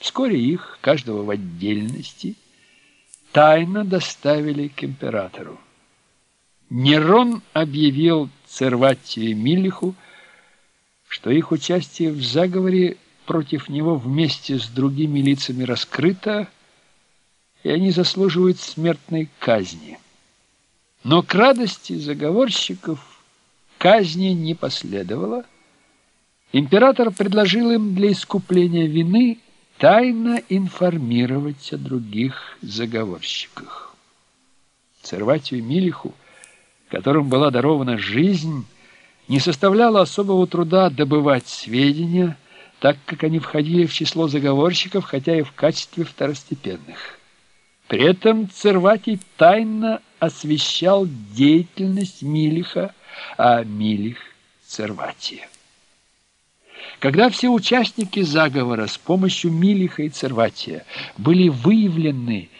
Вскоре их, каждого в отдельности, тайно доставили к императору. Нерон объявил Церватию и Милиху, что их участие в заговоре против него вместе с другими лицами раскрыто, и они заслуживают смертной казни. Но к радости заговорщиков казни не последовало. Император предложил им для искупления вины тайно информировать о других заговорщиках. Церватию Милиху, которым была дарована жизнь, не составляло особого труда добывать сведения, так как они входили в число заговорщиков, хотя и в качестве второстепенных. При этом Церватий тайно освещал деятельность Милиха, а Милих – Церватия. Когда все участники заговора с помощью Милиха и Церватия были выявлены,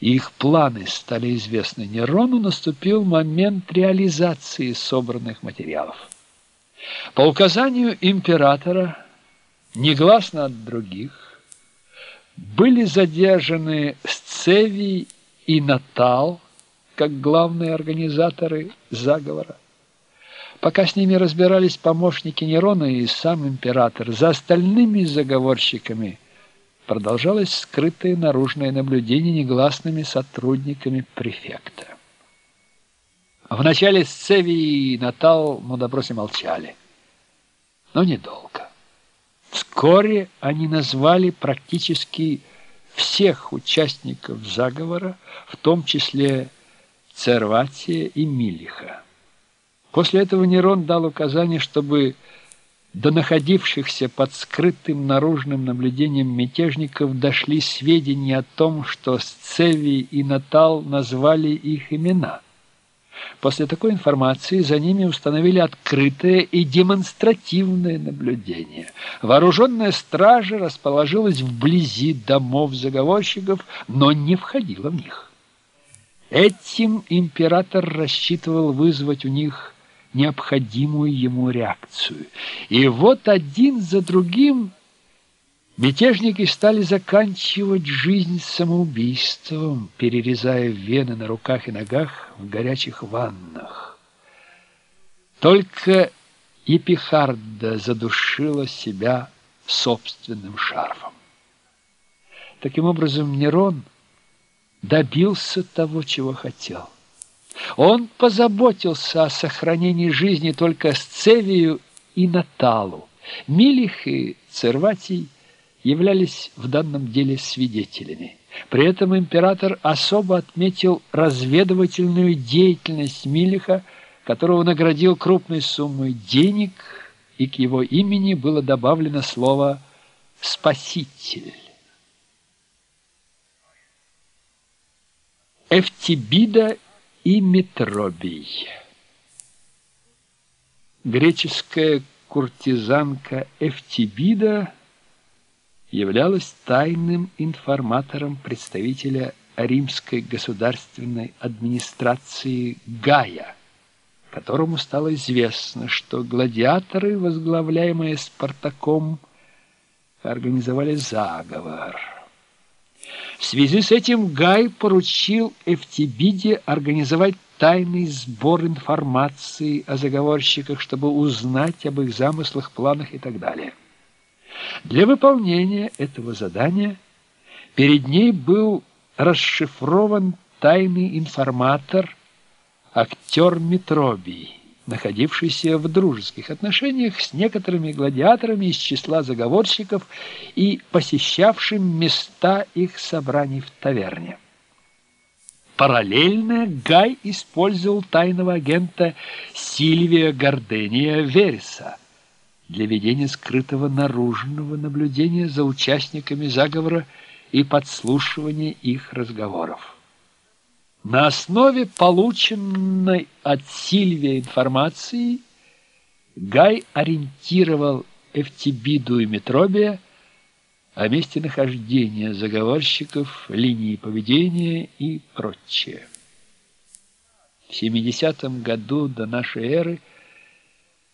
и их планы стали известны Нерону, наступил момент реализации собранных материалов. По указанию императора, негласно от других, были задержаны Сцевий и Натал, как главные организаторы заговора. Пока с ними разбирались помощники Нерона и сам император, за остальными заговорщиками продолжалось скрытое наружное наблюдение негласными сотрудниками префекта. Вначале Сцевий и Натал на допросе молчали, но недолго. Вскоре они назвали практически всех участников заговора, в том числе Церватия и Милиха. После этого Нерон дал указание, чтобы до находившихся под скрытым наружным наблюдением мятежников дошли сведения о том, что Сцевий и Натал назвали их имена. После такой информации за ними установили открытое и демонстративное наблюдение. Вооруженная стража расположилась вблизи домов заговорщиков, но не входила в них. Этим император рассчитывал вызвать у них необходимую ему реакцию. И вот один за другим мятежники стали заканчивать жизнь самоубийством, перерезая вены на руках и ногах в горячих ваннах. Только Епихарда задушила себя собственным шарфом. Таким образом, Нерон добился того, чего хотел. Он позаботился о сохранении жизни только Сцевию и Наталу. Милих и Церватий являлись в данном деле свидетелями. При этом император особо отметил разведывательную деятельность Милиха, которого наградил крупной суммой денег, и к его имени было добавлено слово «спаситель». Эфтибида и Метробий. Греческая куртизанка Эфтибида являлась тайным информатором представителя римской государственной администрации Гая, которому стало известно, что гладиаторы, возглавляемые Спартаком, организовали заговор – в связи с этим Гай поручил Эфтибиде организовать тайный сбор информации о заговорщиках, чтобы узнать об их замыслах, планах и так далее. Для выполнения этого задания перед ней был расшифрован тайный информатор, актер Метробий находившийся в дружеских отношениях с некоторыми гладиаторами из числа заговорщиков и посещавшим места их собраний в таверне. Параллельно Гай использовал тайного агента Сильвия Гордения Вереса для ведения скрытого наружного наблюдения за участниками заговора и подслушивания их разговоров. На основе полученной от Сильвия информации Гай ориентировал Эфтибиду и Метробия о месте нахождения заговорщиков, линии поведения и прочее. В 70 году до нашей эры